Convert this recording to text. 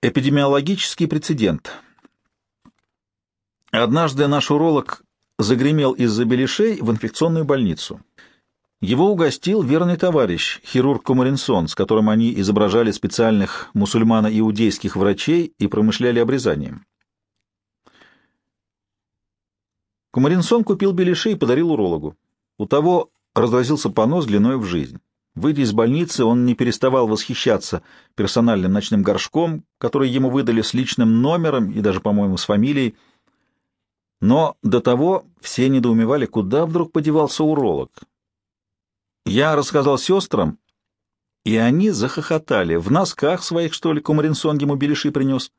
Эпидемиологический прецедент. Однажды наш уролог загремел из-за беляшей в инфекционную больницу. Его угостил верный товарищ, хирург Кумаринсон, с которым они изображали специальных мусульмано-иудейских врачей и промышляли обрезанием. Кумаринсон купил беляши и подарил урологу. У того разразился понос длиной в жизнь. Выйдя из больницы, он не переставал восхищаться персональным ночным горшком, который ему выдали с личным номером и даже, по-моему, с фамилией. Но до того все недоумевали, куда вдруг подевался уролог. Я рассказал сестрам, и они захохотали. В носках своих, что ли, Кумаринсон ему беляши принес.